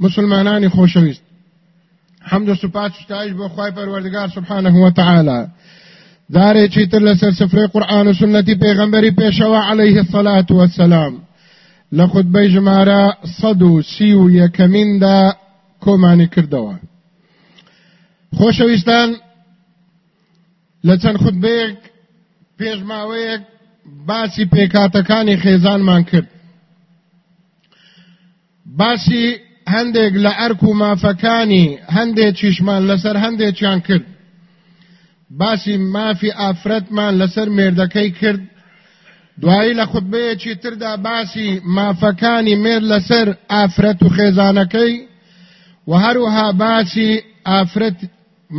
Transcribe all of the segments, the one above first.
مسلمانانی خۆشەویست. حەمد و سوپاس شتایش بۆ خی پەروەردگار سبحانه وتعالى دارێکی تر لەسەر سفرەی قورآن و سنەتی پێغەمبەری پێشەوە عليه الصلاة والسلام و سی و یەکەمیندا کۆمانی کردەوە. خۆشەویستان لە چەند خودبەیەک پێشماوەیەک باسی پێکاتەکانی خێزانمان کرد. باسی هەندێک لە ئەرک و مافەکانی هەندێکیشمان لەسەر هەندێکیان کرد. باسی مافی ئافرەتمان لەسەر مێردەکەی کرد. دوایی لە خوتبەیەکی تردا باسی مافەکانی مێر لەسەر ئافرەت و خێزانەکەی و هەروها باسی ئافرەت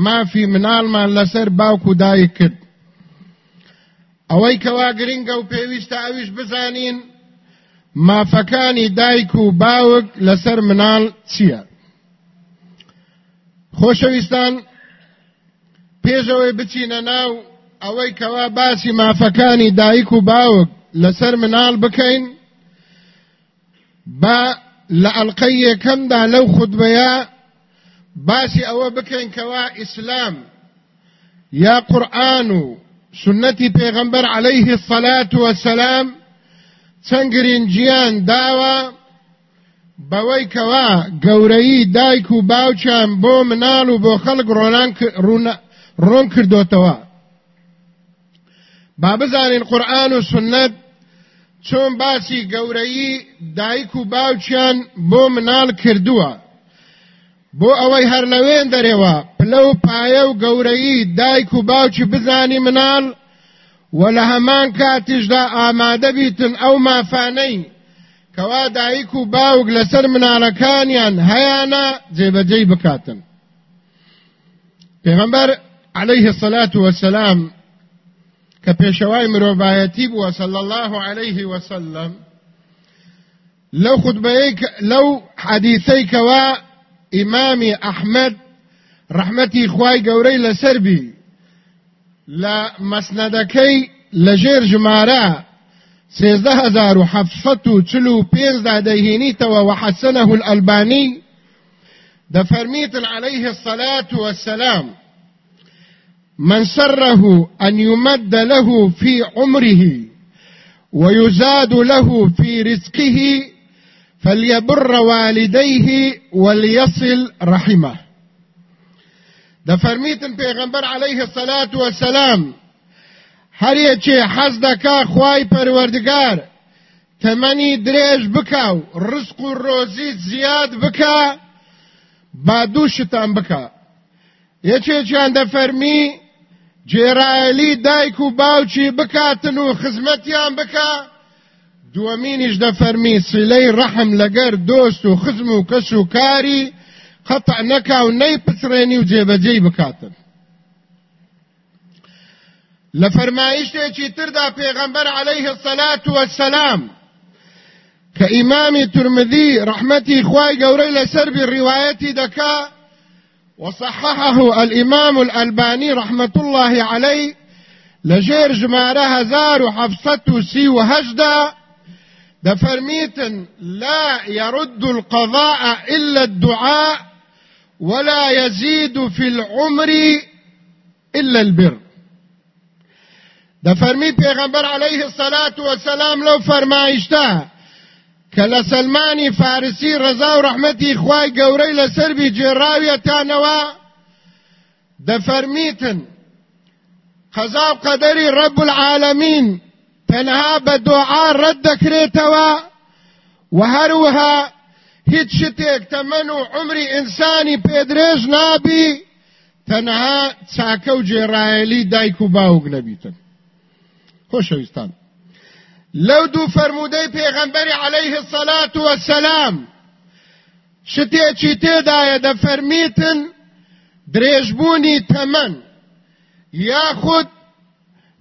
مافی مناڵمان لەسەر باوک و دایک کرد. ئەوەی کەوا گرنگە و پێویستە ئەویش بزانین مافەکانی دایک و باوک لەسەر مناڵ چییە خۆشەویستان پێشەوەی بچینە ناو ئەوەی کەوا باسی مافەکانی دایک و باوک لەسەر مناڵ بکەین با لە ئەلقەی یەکەمدا لەو خودبەیە باسی ئەوە بکەین کەوا ئیسلام یا قورآن و سنەتی پێغەمبەر عەلەیه الصەلاة وەسەلام چەند گرنگیان داوە بەوەی کەوا گەورەی دایک و باوچیان بۆ مناڵ و بۆ خەڵک ڕۆن کردوتەوە. با بزانین قورآن و سنت چۆن باسی گەورەی دایک و باوچیان بۆ مناڵ کردووە. بۆ ئەوەی هەر لەوێن دەرێوە پلە و پایە و گەورەی دایک و باوچی بزانی مناڵ و لە هەمان کاتیشدا ئامادە بیتن ئەو مافانەی. کەوا دایک و باوک لەسەر مناڵەکانیان هەیانە جێبەجێی بکاتن. پێغەمبەر عليه الصلاة والسلام کە پێشەوای مرۆڤایەتی صلى الله عليه وسلم لەو خودبەیەی لەو حەدیثەی کەوا ئیمامی ئەحمەد ڕەحمەتی خوای گەورەی مەسنەدەکەی لە ژێر ژمارە سێزدە هزار و حەفسەت و چل و پێنجدا دەیهێنیتەوە وحەسەنەه الألبانی دەفەرمیتن عليه الصلاة والسلام من سره أن يمد له في عمره ويزاد له في رزقه فليبر والديه وليصل رحمه. د فرمیتن پیغمبر علیه الصلاة والسلام هر یچه حز دکا خوای پروردگار تمنی درێژ بکاو ڕسق و ڕۆزی زیاد بکە با دووشتان بکە یەکێکیان دەفەرمی جێرایەلی دایک و باوچی بکاتن و خزمەتیان بکە دووەمینیش دەفەرمی سلەی ڕەحم لەگەر دۆست و خزم و کەس و کاری قەتع نەکا و نەی پچڕێنی و جێبەجێی بکاتن لە فەرمایشتێکی تردا پێغەمبەر عەلەیه الصەلاة وەسەلام کە ئیمامی ترمذی ڕەحمەتی خوای گەورەی لەسەر بی ڕیوایەتی وصححه الإمام الألباني رحمة الله عليه لجير جمارة هزار وحفصة سي وهجدة دفرميتن لا يرد القضاء إلا الدعاء ولا يزيد في العمر إلا البر. دفرمي پیغمبر عليه الصلاة والسلام لو فرمایشته کله سلمانی فارسی رضا أو رحمتي خوای ګورې لسر به جراوی تانوا د فرمیتن قضا قدر رب العالمین تنها بدعاء رد کړیتوا وهروها هیڅ شتێک تەمەن و عمری ئینسانی پێدرێژ نابی تەنها چاکە و جێڕایەلی دایک و باوک لو دو فرمودەی پێغەمبەری عليه الصلاة والسلام شتێکی تێدایە دەفەرمیتن درێژبوونی تەمەن یاخود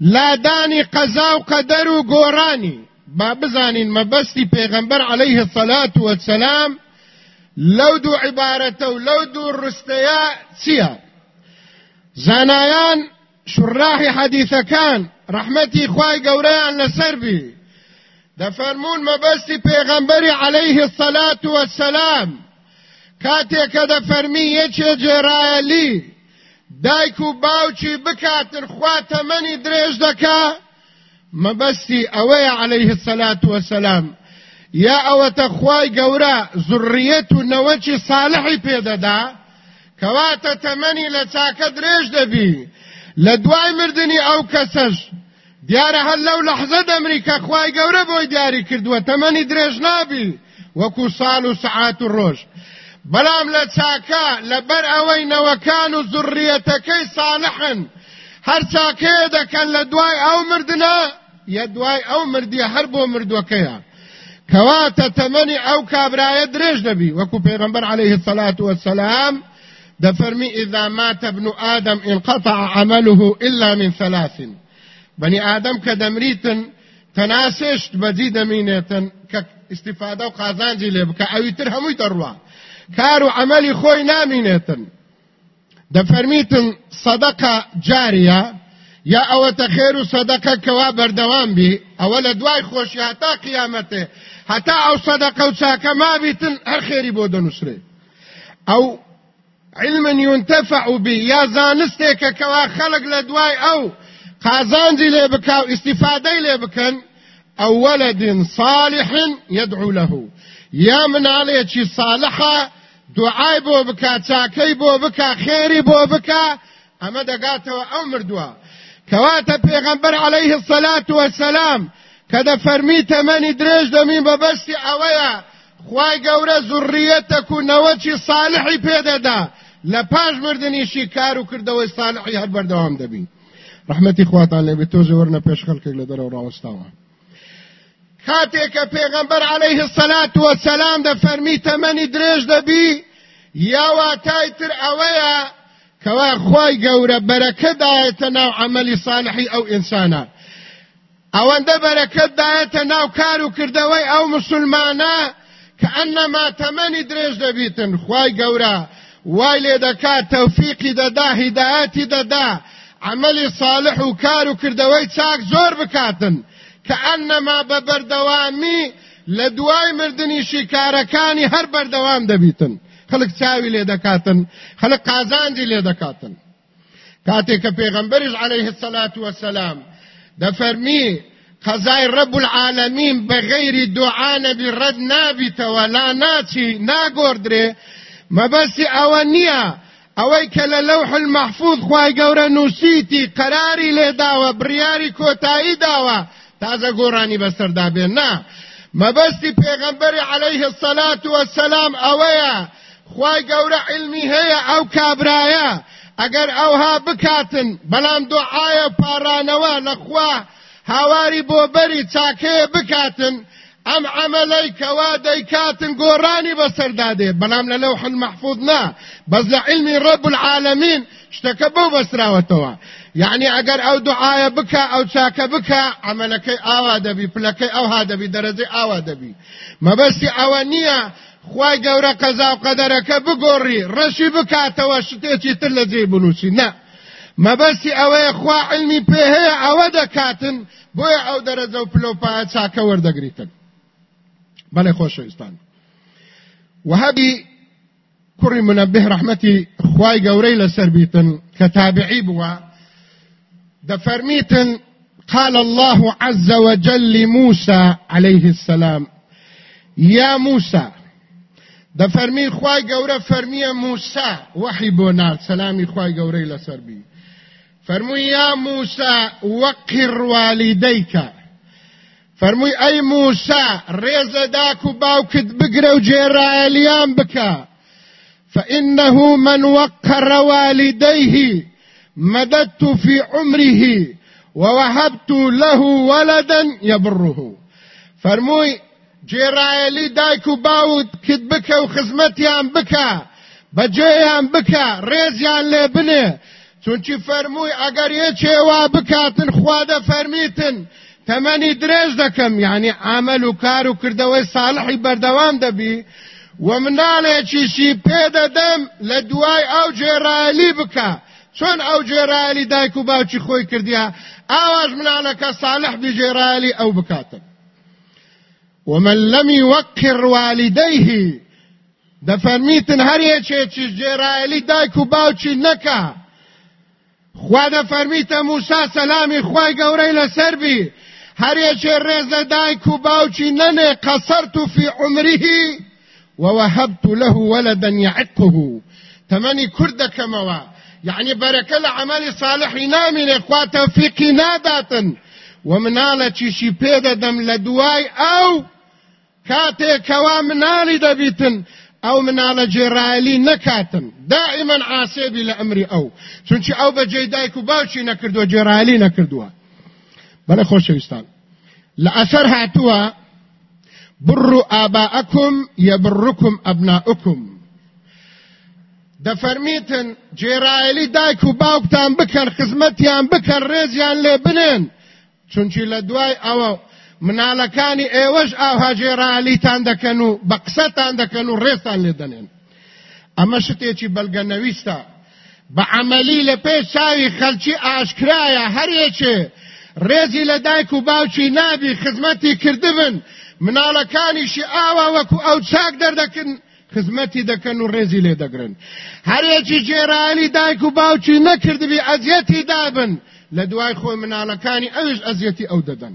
لادانی قەزا و قەدەر و با بزانین مەبەستی پێغەمبەر عليه الصلاة والسلام لو دو عبارەتە و لو دو ڕستەیە چییە؟ زانایان شراحی حەدیثەکان ڕەحمەتی خوای گەورەیان لەسەر بی. دەفەرمونون مەبەستی پێغەمبەری عليه الصلاة والسلام. کاتێکە دەفەرمی یەکێ جێرایەلی. دایک و باوچی بکاتن خوا تەمەنی درێژ مەبەستی ئەوەیە عليه الصلاة والسلام یا ئەوەتە خوای گەورە زڕیەت و نەوەکی ساڵحی پێدەدا کەواتە تەمەنی لە چاکە درێژ دەبی. لە دوای مردنی ئەو کەسەش دیارە هەر لەو لەحزە ئەمریکا خوای گەورە بۆی دیاری کردووە تەمەنی درێژ نابی. وەکو ساڵ و سعات و ڕۆژ. بەڵام لە چاکە لەبەر ئەوەی نەوەکان و زڕیەتەکەی ساڵحن. هەر چاکەیە دەکەن لە دوای ئەو مردنە دوای ئەو مردیە هەر بۆ مردوەکەیە کەواتە تەمەنی ئەو کابرایە درێژ دەبی وەکو پێغمبەر عليه الصلاة والسلام دفرمي إذا مات ابن آدم انقطع عمله إلا من ثلاث. بني آدم کە دەمریتن تەناسێشت بەجی دەمینێتن کە استیفادە و قازانجی لێ بکە ئەوی تر هەمووی دەڕوا کار و یا ئەوەتە خێر و سەدەقە کەوا بەردەوام بی ئەوە لە دوای خۆشی هەتا قیامەتێ. هەتا ئەو سەدەقە و چاکە مابیتن هەر خێری بۆ دەنووسێ ئەو علما ينتفع به یا زانستێکە کەوا خەڵک لە دوای ئەو قازانجی لێ بکا و استفادەی لێ بکەن ئەو ولد صالح يدعو له یا مناڵێکی صالحە دوعای بۆ بکا چاکەی بۆ بکا خێری بۆ بکا ئەمە دەگاتەوە ئەو مردووە. کەواتە پێغەمبەر عليه الصلاة والسلام کە دەفەرمی تەمەنی درێژ دەمین بەبەستی ئەوەیە خوای گەورە زوڕیەتەک و نەوەکی صالحی پێدەدا لە پاش مردنیشی کار و کردەوەی صالحی هەر بەردەوام دەبین رحمەتی خواتان لێ بێتۆزە وەرنە پێش خەڵکێک لە دەرەوە ڕاوەستاوە کاتێککە پێغەمبەر عليه الصلاة والسلام دەفەرمی تەمەنی درێژ دەبی یا واتای تر ئەوەیە كوا خواي قورة بركة دايتنا وعمل صالحي أو إنسانا او انده برکت دایته ناو کارو کردوی او مسلمانه کانما تمنی درج دبیتن خوای ګورا وای له دکا توفیق ددا هدایت ددا عمل صالح او کارو کردوی چاک زور بکاتن. کانما ببردوامی لدوای مردنی شکارکانی هر بردوام دبیتن خەڵک چاوی لێ دەکاتن خەڵک قازانجی لێ دەکاتن. کاتێک کە پێغەمبەریش عليه الصلاة والسلام دەفەرمی قەزای رب العالمین بەغەیری دوعا نەبی ڕەد نابیتەوە لا ناچی ناگۆردرێ مەبەستی ئەوە نییە. ئەوەی کە لە لەوح المەحفوظ خوای گەورە نووسیتی قەراری لێداوە بڕیاری کۆتایی داوە. تازە گۆڕانی بەسەردا بێن نا. مەبەستی پێغەمبەری عليه الصلاة والسلام ئەوەیە خی گەورە علمی هەیە ئەو کابرایە. ئەگەر ئەوها بکاتن بەڵام دوعاە پارانەوە لەخوا هاواری بۆ بەری چاکەیە بکاتن ئەم عملەی کەوا دەیکاتن گۆڕانی بەسەردادێ بەڵام لە نا بەس لە علمی ڕب العالمین شتەکە بەو بەسراوەتەوە. یعنی ئەگەر ئەو دوعاە بکە ئەو چاکە بکە عملەکەی ئاوا دەبی پلەکەی ئەوها دەبی دەرەجەی ئاوا دەبی مەبەستی ئەوە خی گەورە قەزا و قەدەرەکە بگۆڕی ڕەشی بکاتەوە شتێکی تر لە جێ بنووسی. نە مەبەستی ئەوەیە خوا علمی پێ هەیە ئەوە دەکاتن بۆیە ئەو دەرەجە و پلۆپایە چاکە وەردەگریتن. بەڵێ خۆشەویستان. وهبی کوڕی منەبه ڕەحمەتی خوای گەورەی لەسەر بیتن کە تابعی بووە قال الله عز وجل لموسى عليه السلام. يا موسى دەفەرمی خوای گەورە فەرمیە موسى وحی بۆ نار سەلامی خوای گەورەی لەسەر بی فەرمووی یا موسى وقر والديك موسا ڕێزە داک و باوکت بگرە و جێرایەلیان بکە فإنه من وقر والديه مددت في عمره ووهبت له ولدا يبره فرموي جێرایەلی دایک و باوت کت بکە و خزمەتیان بکە بەجێیان بکە ڕێزیان لێ بنێ. چونچی فەرمووی ئەگەر یەکێوا بکاتن خوا دەفەرمیتن تەمەنی درێژ دەکەم. یعنی عمل و کار و کردەوەی ساڵحی بەردەوام دەبی. و مناڵێکیشی پێدەدەم لە دوای ئەو جێرایلی بکە. چۆن ئەو جێرایلی دایک و باوکی خۆی کردیا ئاواش مناڵەکە ساڵح بی جێرایلی ئەو بکاتن. ومن لم يوقر والديه دەفەرمیتن هەرێکێکی جێرایلی دایک و باوکی نەکە خوا دەفەرمیتە موسا سەلامی خوای گەورەی لەسەر بی. هەرێکێ ڕێزە دایک و باوکی نەنێ قەسەرت في عمره ووهبت له ولدا يعقه تمني كرد كموا يعني بركة العمل صالح نامن إخوة توفيقي ناداتا ومنالة شي بيدا دم لدواي أو كاتي كوا منالي دبيتن او منالە جێرایلی نەکاتن. دائما عاسێبی لە ئەمری ئەو. چونچی ئەو بە جێ دایک و باوکی نەکردووە جێرایلی نەکردووە. بەڵێ خۆشەویستان. لە ئەسەر هاتووە بڕوا ئاباءەکم یەبڕکم ئەبناؤکم. دەفەرمیتن جێرایلی دایک و باوکتان بکەن خزمەتیان بکەن ڕێزیان لێ بنێن. چونچی لە دوای ئەوە مناڵەکانی ئێوەش ئاها جێرایلیتان دەکەن و بە قسەتان دەکەن و ڕێستان لێ دەنێن. ئەمە شتێکی بەلگەنەویستە بە عملی لە پێش چاوی خەلکی ئاشکرایە هەرێکێ ڕێزی لە دایک و باوکی نابی خزمەتی کردبن. مناڵەکانیشی ئاوا وەکو ئەو چاک دەردەکن خزمەتی دەکەن و ڕێزی لێ دەگرن. هەرێکی جێرانی دایک و باوکی نەکردبی ئەزیەتی دابن. لە دوای خۆی مناڵەکانی ئەوش ئەزیەتی ئەو دەدەن.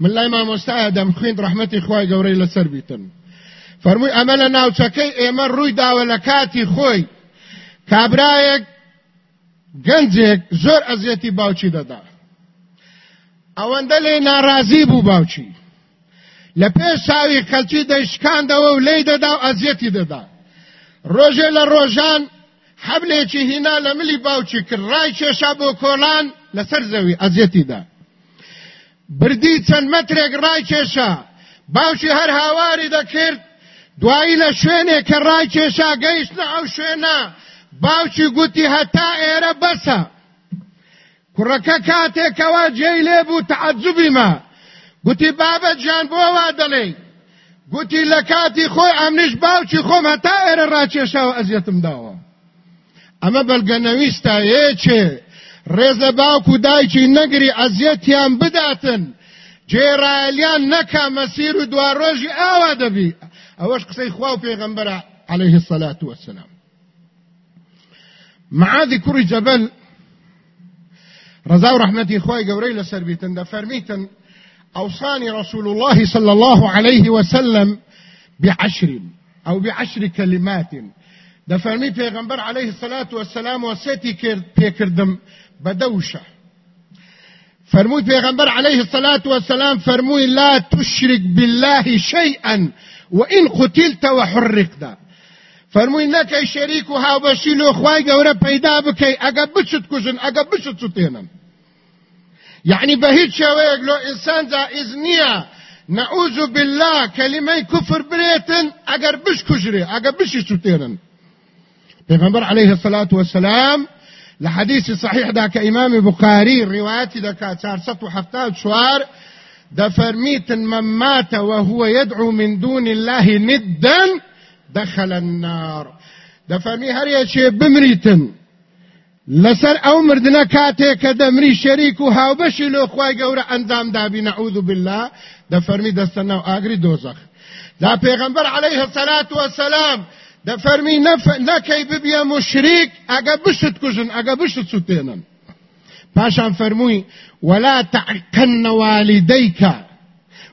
من لای مامۆستایە دەمخوێن ڕەحمەتی خوای گەورەی لەسەر بیتن. فەرمووی ئەمە لە ناوچەکەی ئێمە ڕووی داوە لە کاتی خۆی. کابرایەک گەنجێک زۆر ئەزیەتی باوچی دەدا. ئەوەندە لێ ناڕازی بوو باوچی. لە پێش چاوی خەلکی دەیشکاندەوە و لی دەدا و ئەزیەتی دەدا. ڕۆژێ لە ڕۆژان حەبلێکی هینا لە ملی باوچی کرد. ڕای کێشا بۆ کۆڵان لەسەر زەوی ئەزیەتیدا. بردی چەند مەترێک ڕای کێشا. باوکی هەر هاواری دەکرد دوایی لە شوێنێ کە ڕای کێشا گەیشتە ئەو شوێنە. باوکی گوتی هەتا ئێرە بەسە. کوڕەکە کاتێکەوە جێی لێ بوو تەعەجوبی مە. گوتی بابەت جان بۆ وا دەڵێ. گوتی لە کاتی خۆی ئەمنیش باوکی خۆم هەتا ئێرە ڕاکێشاوە ئەزیەتم داوە. ئەمە بەلگەنەویستە یەکێ ڕێزە باوک و دایکی نەگری ئەزیەتیان بداتن. جێرایلیان نەکا مەسیر و دوا ڕۆژی ئاوا دەبی. ئەوەش قسەی خوا و پێغەمبەرە عليه والسلام معاذ كري جبل رضا ورحمتي خوي قوري لسر بيتن فرميتن أوصاني رسول الله صلى الله عليه وسلم بعشر أو بعشر كلمات ده فرمي پیغمبر عليه الصلاة والسلام وسيتي كردم بدوشة. فرموي پیغمبر عليه الصلاة والسلام فرموي لا تشرك بالله شيئا وإن قتلت وحرقت. فەرمووی نەکەی شەریک و هاوبەشی لۆ خوای گەورە پەیدا بکەی ئەگە بچت کوژن ئەگە بچت سوتێنن يعني به هیچ شێوەیەک لۆ ئینسان جائز نییە نعوذ بالله کلمەی کوفر برێتن ئەگەر بش کوژرێ ئەگە بشی سوتێنن پیغمبر عليه الصلاة والسلام لحديث صحيح ذاك إمام بخاري رواية ذاك 470 شوار دفرميت من مات وهو يدعو من دون الله ندا دخل النار. دفرمي هر يشي بمريتن لسر أو مردنا كاتي كدمري شريك وهاوبشي لو خواي قورا اندام دابي نعوذ بالله. دفرمي دستنا اغري دوزخ. دا پیغمبر عليه الصلاة والسلام دفرمي نف نكي ببيا مشريك اگا بشت كجن اگا بشت ستينن باشان فرموي ولا تعكن والديك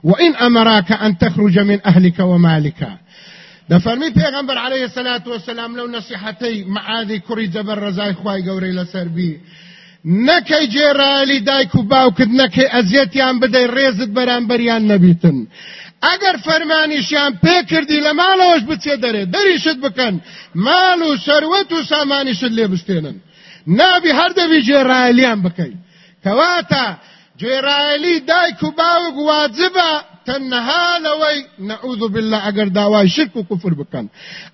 وإن أمراك أن تخرج من أهلك ومالك دفرمي پیغمبر عليه الصلاة والسلام لو نصيحتي معاذي كري جبر رزاي خواي قوري لسربي نەکەی جێرالی دایک و باوکت نەکەی ئەزیەتیان بدەی ڕێزت بەرامبەریان نەبیتن ئەگەر فەرمانیشیان پێ کردی لە ماڵەوەش بچێ دەرێ دەریشت بکەن. ماڵ و سەروەت و سامانیشت لێ بستێنن. نابی هەردەبی جێڕایلیان بکەی. کەواتە جێڕایلی دایک و باوک واجبە تەنەها لەوەی نەعوذ بالله ئەگەر داوای شرک و کوفر بکەن.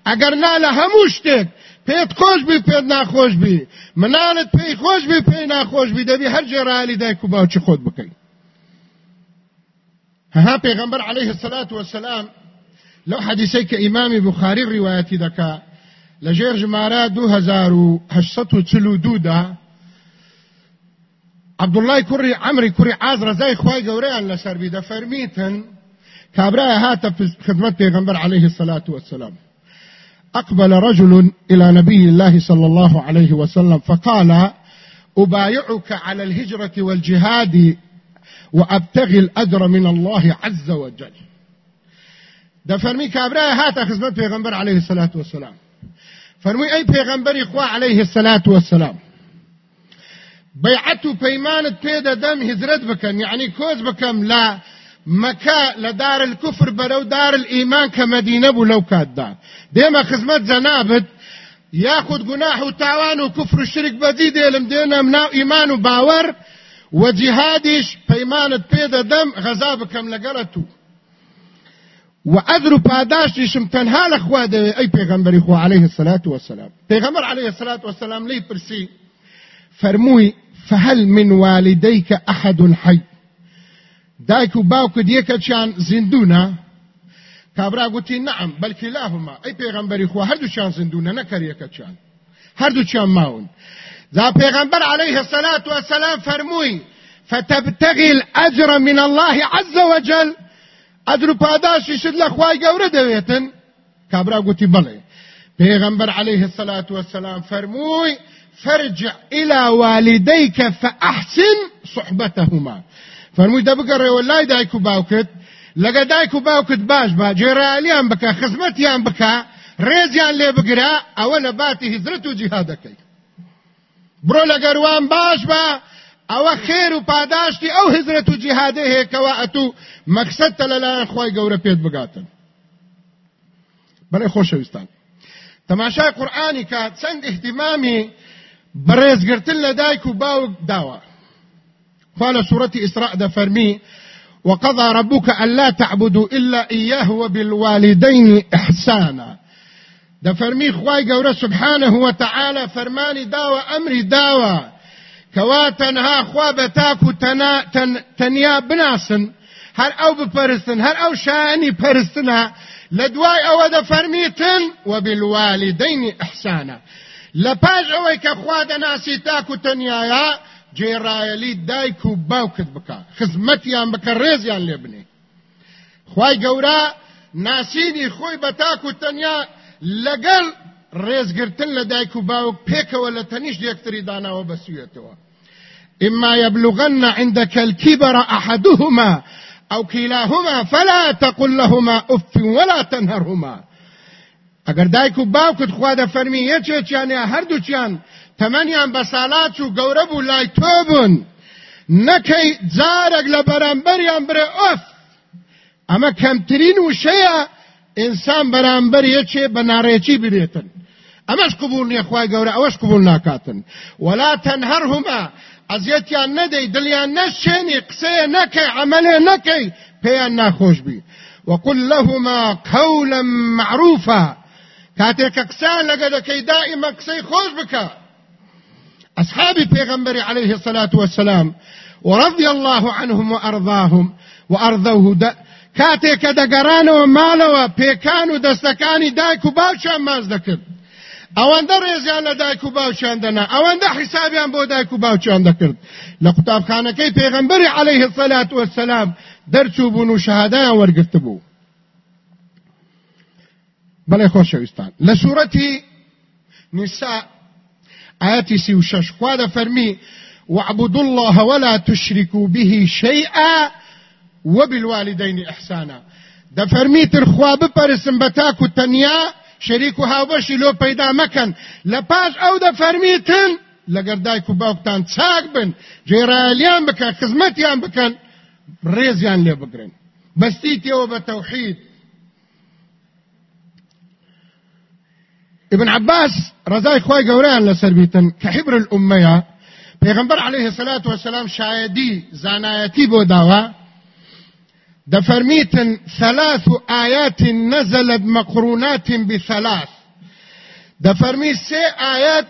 ئەگەر نا لە هەموو شتێک پێت خۆش بی پێت ناخۆش بی. منانت پێی خۆش بی پێی ناخۆش بی. دەبی هەر جێڕایلی دایک و باوکی خۆت بکەین ها پیغمبر عليه الصلاة والسلام لو حديثيك امام بخاري روايتي دكا لجير جمارا دو هزارو هشتو تلو دودا عبد الله كري عمري كري عازر زي خواي قوريان لسر بيدا فرميتن كابرا هات في خدمة پیغمبر عليه الصلاة والسلام. أقبل رجل إلى نبي الله صلى الله عليه وسلم فقال أبايعك على الهجرة والجهاد وأبتغي الأجر من الله عز وجل. ده فرمي كابرا هات خدمت پیغمبر عليه الصلاة والسلام. فرمي اي پیغمبر اخوا عليه الصلاة والسلام. بيعتو پیمانت پیدا دم هزرت بكم يعني كوز بكم لا مكا لدار الكفر بلو دار الايمان كمدينة بلو كادا ديما خدمت زنابت ياخد جناح وتعوان وكفر الشرك بديد يلم دينا مناو ايمان وباور و جهادش پیمانت پیدا دم غذا بکم لگلتو و اجر و پاداشتشم تنها لخوا ده ای پیغمبری خو علیه الصلاة والسلام پیغمبر علیه الصلاة والسلام لی پرسی فرموی فهل من والديك أحد حي دايك وباوك ديك كان زندونا كابرا قلتي نعم بل كلاهما أي پیغمبر إخوة هردو شان زندونا نكر يكا كان هردو شان ماون. ذا پیغمبر عليه الصلاة والسلام فرموي فتبتغي الأجر من الله عز وجل أجر پاداشی شد لخوای گوره دویتن کابرا گوتی بله. پیغمبر عليه الصلاة والسلام فرموي فرجع إلى والديك فأحسن صحبتهما. فرموي ده بقره والله دايكو باوكت لقى دايكو باوكت باش با جيراليان بكا خزمتيان بكا ريزيان لي بقرا أولا باتي هزرتو جهادكي برۆ لە گەروان باش بە ئەوە خێر و پاداشتی ئەو هزرەت و جیهادە هەیەکەوە ئەتو مەکسەتە لەلایەن خۆی گەورە پێت بگاتن. بەڵێ خۆشەویستان. تەماشای قورآانی کە چەند احتیمامی بەڕێزگرتن لە دایک و باوک داوە. قال سورة إسراء دفرمي وقضى ربك ألا تعبدوا إلا إياه وبالوالدين إحسانا. د فرمی خوای ګوره سبحانه و تعالی فرمانی داوا أمر داوا کوا تنها خوا به تاکو تنا تن تنیا بناسن هر أو بپرستن هر أو شانی پرستنا لدوای أو د فرمیتن وبالوالدین احسانا لپاش اوی که خوا د ناسی تاکو تنیایا جێڕایەلی دایک و باوکت بکە خزمەتیان بکە ڕێزیان لێ بنێ خی گەورە ناسینی خۆی بە تاک و تەنیا لەگەڵ ڕێزگرتن لە دایک و باوک پێکەوە لە تەنیشت یەکتری داناوە بەسوێتەوە إما يبلغن عندك الكبر أحدهما أو كلاهما فلا تقل لهما أف ولا تنهرهما. اگر دایک و باوکت خوا د فەرمی یەکێکیانە هەردووچیان تەمەنیان بە ساڵات و گەورە بوو لای تۆ بوون. نەکەی جارێک لە بەرامبەریان برێ ئۆف! ئینسان بەرامبەر یەکێ بە ناڕێکی برێتن ئەمەش قبول نییە خی گەورە ئەوەش قبول ناکاتن. ولا تەنهەرهما ئەزیەتیان نەدەی دڵیان نەشێنی قسەیە نەکەی عملێ نەکەی پێیان ناخۆش بی. وقل لهما قولا معروفا. كاتيك قسان لقدكي دائما قسي خوش بك أصحابي پیغمبر عليه الصلاة والسلام ورضي الله عنهم وأرضاهم وأرضوه کاتێک کە دەگەڕانەوە ماڵەوە پێکان و دەستەکانی دایک و باوچیان ماز دەکرد. ئەوەندە ڕێزیان لە دایک و باوچیان دەنا ئەوەندە حیسابیان بۆ دایک و باوچیان دەکرد. لە قوتابخانەکەی پێغەمبەری عليه الصلاة والسلام دەرچوو بوون و شەهادایان وەرگرت بوو. بەڵێ خۆشەویستان لە سوورەتی نیسا ئاەتی سی و شەش خوا دەفەرمی وعبدوا الله ولا تشركوا به شيئا وبالوالدين إحسانا. ده فرمي ترخوا بپرسن بتاكو تنيا شریک و هاوبەشی لۆ پەیدا مەکەن لە پاش ئەو دەفەرمیتن لەگەر دایک و باوکتان چاک بن جێرایلیان بکەن خزمەتیان بکەن ڕێزیان لێ بگرن. بەستیتەوە بە تەوحید ابن عباس رضاي خوي قوران لسربيتن كحبر الأمية پیغمبر عليه الصلاة والسلام شايدي زانايتي بو دفرميتن ثلاث آيات نزلت مقرونات بثلاث. دفرمي سي آيات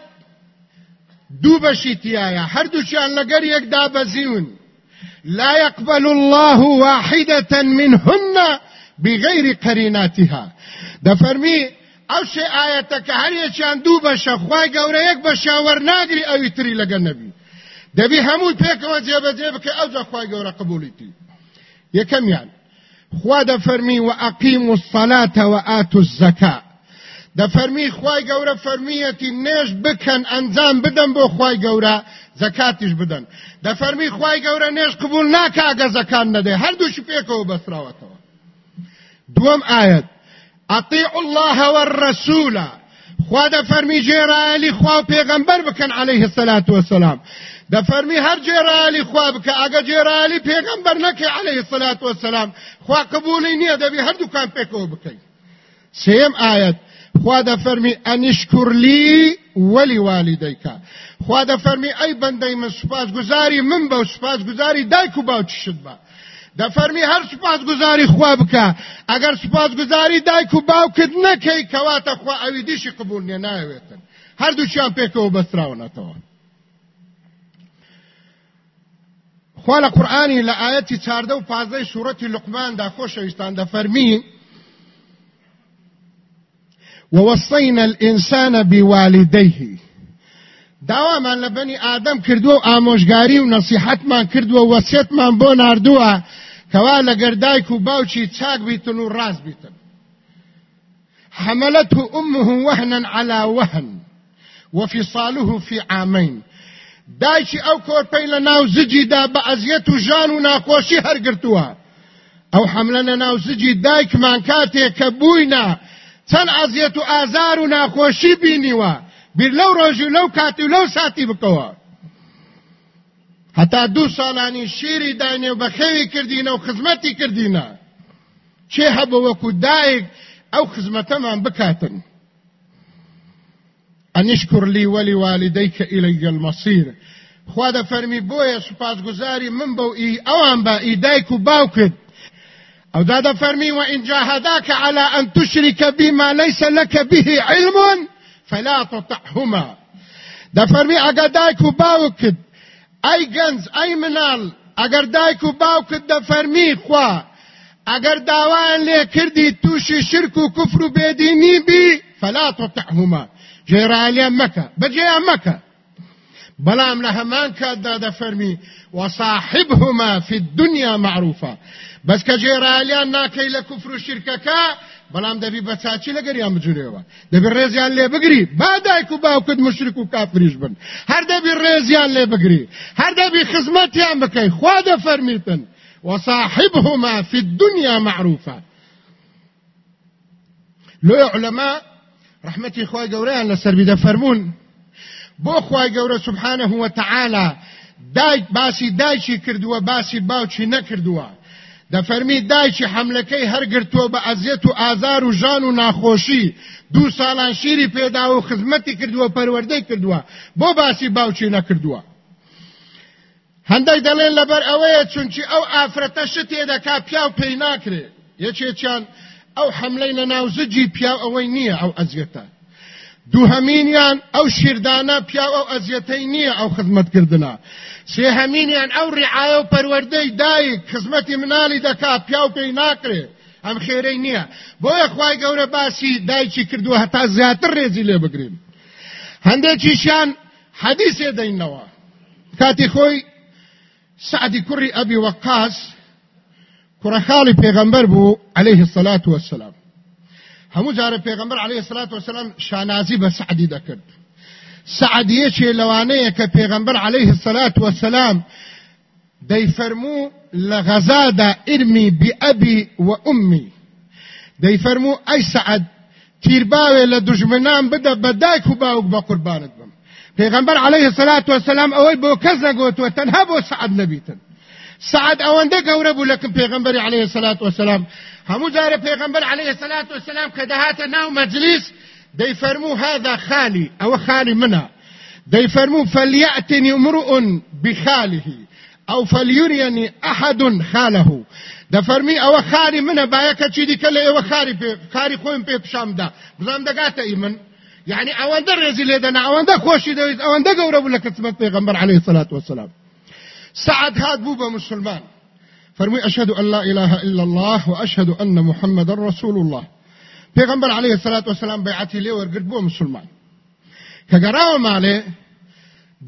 دو بشيتيايا دو شان لقر يك دابزيون لا يقبل الله واحدة منهن بغير قريناتها. دفرمي أو شي آياتك هر يشان دو بشا خواي قورا يك بشا ورناقري أو يتري لقى النبي دبي همو بيك وجيب جيبك أو جا خواي قورا قبولتي یەکەم یان. خوا دەفەرمی و ئەقیم و سەلاتە و ئات و زەکا دەفەرمی خوای گەورە فەرمیەتی نێژ بکەن ئەنجام بدەن بۆ خوای گەورە زەکاتیش بدەن. دەفەرمی خوای گەورە نێژ قبول ناکاگە زەکان نەدێ. هەردووشی پێکەوە بەسراوەتەوە. دووەم ئاەت. ئەطیع الله والرسول خوا دەفەرمی جێرایلی خوا و پێغەمبەر بکەن الصلاة والسلام ده فرمی هر جرالی خواب که اگه جرالی پیغمبر نکی علیه الصلاة والسلام خوا قبولی نیه ده بی هر دکان پیکو بکی سیم آیت خوا ده فرمی انشکر لی ولی والدیکا خوا ده فرمی ای بنده من سپاس گزاری من با سپاس گزاری دایکو باو چشد با ده فرمی هر سپاس گزاری خوا بکا اگر سپاس گزاری دایکو باو کد نکی کواتا خوا اویدیشی قبول نیه نایویتن هر دو چیان پیکو بسراونتوان خوا لە قورآانی لە ئاەتی چاردە و پازدەی سوورەتی لقماندا خۆشەویستان دەفەرمی ووصينا الإنسان بوالديه داوامان لە بەنی ئادەم کردووە و ئامۆژگاری و نەسیحەتمان کردووە وەسیەتمان بۆ ناردووە کەوا لە گەردایک و باوچی چاک بیتن و ڕاست بیتن. حملته أمه وهنا على وهن وفصاله في عامين. دایکی ئەو کۆرپەی لە ناو زجیدا بە ئەزیەت و ژان و ناخۆشی هەرگرتووە. ئەو حملە لە ناو زجی دایکمان کاتێک کە بووینە چەند ئەزیەت و ئازار و ناخۆشی بینیوە. بیر لەو ڕۆژی لەو کاتی و لەو ساتی بکەوە. هەتا دوو ساڵانی شیری داینێ و بەخێوی کردینە و خزمەتی کردینە. چێ هەبە وەکو دایک ئەو خزمەتەمان بکاتن؟ أن اشكر لي ولوالديك إلي المصير. خوا ده فرمي بويا سپاس گزاري من بو إي اوان با إيدايك باوكد أو دا ده فرمي وإن جاهداك على أن تشرك بما ليس لك به علم فلا تطعهما. ده فرمي اگر دايكو باوكد اي گنز اي منال اگر دايكو باوكد ده فرمي خوا اگر داوان لێ کردی تووشی و کوفر و بی فلا تطعهما. جێرایلیان مەکە بەجێیان مەکە. بەڵام لە هەمان کاتدا دەفەرمی وصاحبهما في الدنيا معروفا بس کە جێرایلیان ناکەی لە کوفر و شرکەکە بەڵام دەبی بە چاچی لەگەریان بجورێەوە دەبی ڕێزیان لێ بگری با دایک و باوکت مشرک و کافریش بن. هەر دەبی ڕێزیان لێ بگری هەر دەبی خزمەتیان بکەی خوا دەفەرمیتن. وصاحبهما في الدنيا معروفا لو علماء رحمتي خوای گەورەیان لەسەر بی دەفەرمونون بۆ خوای گەورە سبحانه وتعالى دایک باسی دایکی کردووە باسی باوکی نەکردووە. دەفەرمی دایکی حملەکەی هەرگرتووە بە ئەزیێت و ئازار و ژان و ناخۆشی. دوو ساڵان شیری پێدا و خزمەتی کردووە پەروەردەی کردووە. بۆ باسی باوچی نەکردووە. هەندێک دەڵێن لەبەر ئەوەیە چونکی ئەو ئافرەتە شتێ دەکا پیا و پێی ناکرێ. یەکێکیان ئەو حملەی لە ناوزجی پیا ئەوەی نییە ئەو ئەزیێتە دووهەمینیان ئەو شیردانە پیا ئەو ئەزیەتەی نییە ئەو خزمەتکردنا سێهەمینیان ئەو ڕعاە و پەروەردەی دایک خزمەتی مناڵی دەکا پیا و پێی ناکرێ. ئەم خێرەی نییە. بۆیە خی گەورە باسی دایکی کردووە هەتا زیاتر ڕێزی لێ بگرین. هەندێکیشیان حەدیسێ دەینەوە. کاتی خۆی سعدی کوڕی ئەبی وەقاس کوڕەخاڵی پێغەمبەر بوو عليه الصلاة والسلام. هەموو جارە پێغەمبەر عليه الصلاة والسلام شانازی بە سعدی دەکرد سعدیەکێ لەوانەیە کە پێغەمبەر عليه الصلاة والسلام دەیفەرموو لە غەزادا ئرمی بئەبی و ئومی دەیفەرموو ئەی سعد تیرباوێ لە دژمنان بدە بە دایک و بم. پێغەمبەر عليه الصلاة والسلام ئەوەی بۆ کەس بۆ سعد نەبیتن سعد ئەوەندە گەورە بوو لەکم پێغەمبەری عليه الصلاة والسلام. هەموو جارە پێغەمبەر عليه الصلاة والسلام کە دەهاتە ناو مەجلیس دەیفەرموو هذا خالي ئەوە خالی منە دەیفەرموو فليأتني امرؤ بخاله أو فليريني احد خاله. دەفەرمی ئەوە خاری منە باەکە چی دیکە لە ئێوە خاری خاری خۆم پێ پیشامدا بزانام دەگاتە ئی من يعني ئەوەندە ڕێزی لێدەنا ئەوەندە خۆشی دەویست ئەوەندە گەورە بوو لە کەسمەت پێغەمبەر عليه الصلاة والسلام. سعد هات بوو بە مسلمان. فرمي أشهد أن لا إله إلا الله وأشهد أن محمد رسول الله. پیغمبر عليه الصلاة والسلام بیعتی لی ورگرد بو مسلمان. کە گەڕاوە ماڵێ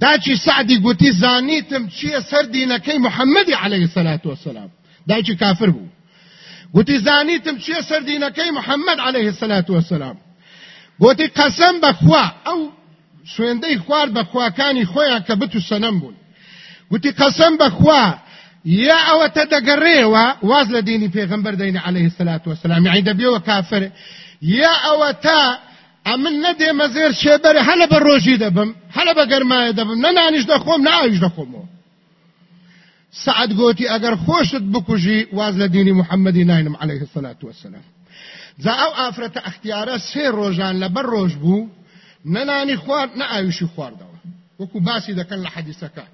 داچی سعدی گوتی زانیتم چییە سەر دینەکەی محەممەدی عليه الصلاة والسلام. دایکی کافر بوو گوتی زانیتم چییە سەر دینەکەی محەممەد عليه الصلاة والسلام. گوتی قەسەم بەخوا ئەو سوێندەی خوار بە خواکانی خۆیان کە بت گوتی قەسەم بەخوا یا ئەوە تە دەگەڕێەوە واز لە دینی پێغمبەر دەینە عليه الصلاة والسلام. یعنی دەبێەوە کافر یا ئەوە تا ئەمن نەدێمە زێر شێبەر هەلە بە ڕۆژی دەبم هەلە بە گەرمایە دەبم نە نانیش دەخۆم ناویش دەخۆمەوە سعد گوتی ئەگەر خۆشت بکوژی واز لە دینی محەممەدی ناینم عليه الصلاة والسلام. جا ئەو ئافرەتە ئەختیارە سێ ڕۆژان لەبەر ڕۆژ بوو نە نانی خوارد نە ئاویشی خواردەوە وەکو باسی دەکەن لە حەدیسەکە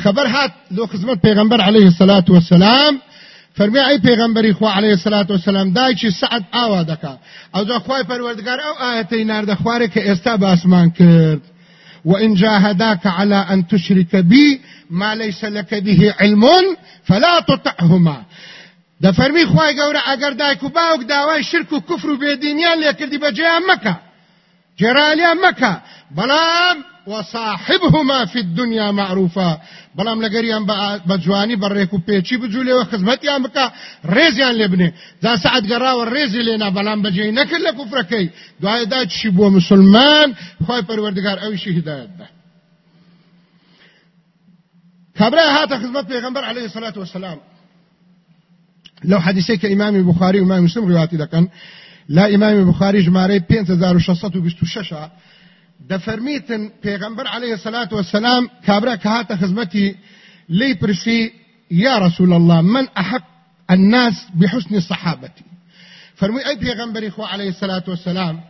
خبر هات لو خزمت پیغمبر عليه الصلاة والسلام. فرمی ای پیغمبری خو علیه الصلاة والسلام دای چې سعد آوا دکا. أو ځا خوای پروردگار أو آیتې نار د خواره کې استا باسمان کرد. وإن جاهداك على أن تشرك بي ما ليس لك به علم فلا تطعهما. د فرمی خوای ګوره اگر دای کو باوک داوای شرک أو کفر أو بيدینیان لیکردي بجیا مکه جرالیا مکه بلام وصاحبهما في الدنيا معروفا. بلام لګریان به جوانی برې کو پیچی بجولې أو خدمتيان بکا ریزیان لبنه دا سعد ګرا ور ریز لینا بلام بجې نکل کفر کوي دعای دا چې بو مسلمان خو پروردگار أو شي هدایت ده خبره هاته خدمت پیغمبر علیه الصلاة والسلام لو حديثي كإمام البخاري وإمام مسلم رواياتي لكن لا إمام البخاري جماري 5626 دەفەرمیتن پێغەمبەر عليه الصلاة والسلام کابرا کە هاتە خزمەتی لی پرسی یا رسول الله من أحق الناس بحسن صحابتي فرمي أي پیغمبری خو عليه الصلاة والسلام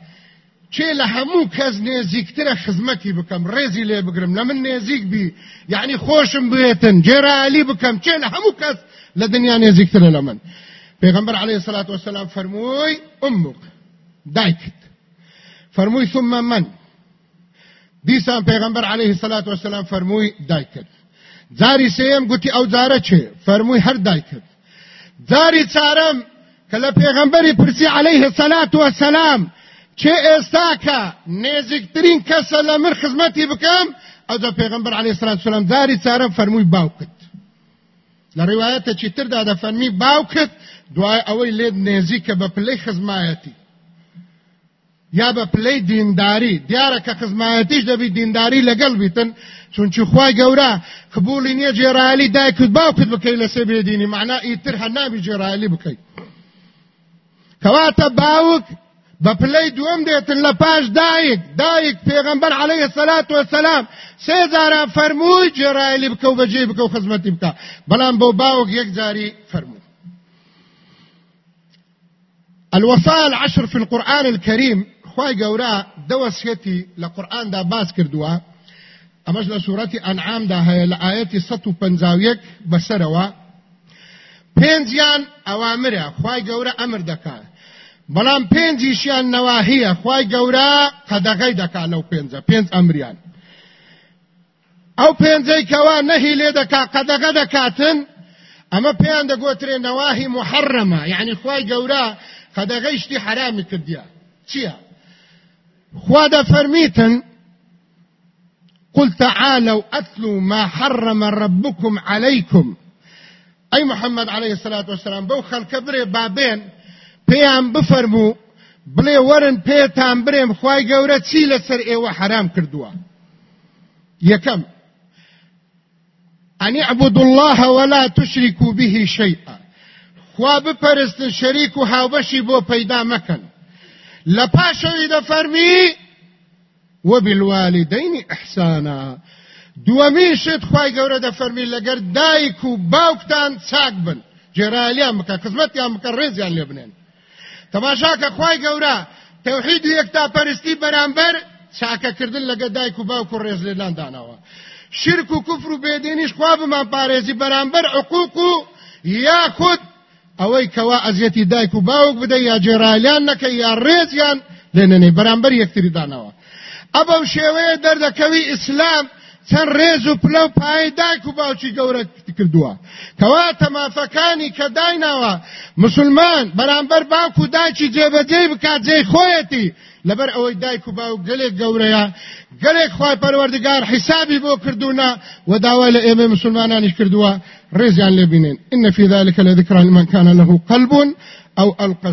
چه له همو کەس نێزیکترە خزمەتی بکەم ڕێزی لێ بگرم لە من نێزیک بی. یعنی خۆشم بێتن جێرالی بکەم چێ لە هەموو کەس لە دنیا نێزیکترە لە من؟ پێغمبەر عليه الصلاة والسلام فرمووی أمك دایکت. فرمووی ثم من؟ دیسان پیغمبر علیه الصلاة والسلام فرموی دای کرد. جاری سیم گوتی أو جاره چه فرموی هر دای کرد. جاری چارم کله پیغمبری پرسی علیه الصلاة والسلام چه استاکا نزیکترین کس لمر خدمتی بکم أو دا پیغمبر علیه الصلاة والسلام جاری چارم فرموی باو کرد. لروایت چې تر دا د فرمی باو کرد دوای اوی لید نزیک به پلی خدمایتی یا به پلی دینداری دیاره که خزمایتیش دبی دینداری لگل بیتن چونچه خواه گورا قبولی دای کد باو کد بکی لسبی دینی معنا ایتر هنابی جیرالی بکی کواتا باوک بپلی دوم دیتن لپاش دایک دایک پیغمبر علیه الصلاة والسلام سه زارا فرموی جیرالی بکو بجی بکو خزمتی بکا بلان بو باوک یک زاری فرموی الوصايا العشر في القرآن الكريم خواي قورا دوسيتي لقرآن دا باس كردوا أمش لسورة أنعام دا هي لآياتي ستو پنزاويك بسروا پێنجیان ئەوامرە خی گەورە ئەمر دەکات بەڵام پێنجیشیان نەواهەیە خی گەورە قەدەغی دەکات لەو پێنجە پێنج ئەمریان. ئەو پێنجەی کەوا نەهی لێ دەکات قەدەغە دەکاتن. ئەمە پێیان دەگوترێ نەواهی محرمە یعنی خی گەورە قەدەغەی شتی حرامی کردیا چییە؟ خوا دەفەرمیتن قل تعالوا أتلوا ما حرم ربكم عليكم. أي محمد عليه الصلاة والسلام بو خلق بري بابين بيان بفرمو بلي ورن بيتان بريم خواي قورة چی لسر إيوه حرام كردوا. يكم أن اعبدوا الله ولا تشركوا به شيئا. خوا بپرستن شریک و هاوبشی بو پیدا مکن لپاشوی د فرمی وبالوالدين احسانا. دووەمیشت خی گەورە دەفەرمی لەگەر دایک و باوکتان چاک بن. جێرالیان بکە خزمەتیان بکە ڕێزیان لێ بنێن. تەماشاکە خی گەورە تەوحید یەکتا پەرستی بەرامبەر چاکەکردن لەگە دایک و باوک و ڕێز لێلان دانەوە شرک و کوفر و بێدێنیش خوا بمان پارێزی بەرامبەر عقوق و یاخود ئەوەی کەوا ئەزیەتی دایک و باوک بدە یا جێرالیان نەکە یا ڕێزیان لێنێنێ بەرامبەر یەکتری دانەوە. ئەبەو شێوەیە دەردەکەوی ئیسلام چەند ڕێز و پلە و پای دایک و باوکی گەورە کردووە. کەوا تەمافەکانی کە دایناوە مسلمان بەرامبەر باوک و دایکی جێبەجێ بکات جێی خۆیەتی لەبەر ئەوەی دایک و باوک گەلێک گەورەیە گەلێک خی پەروەردگار حیسابی بۆ و داوای لە ئێمە مسلمانانیش کردووە ڕێزیان لێبینێن إن في ذلك لذكرى لمن كان له قلب أو ألقى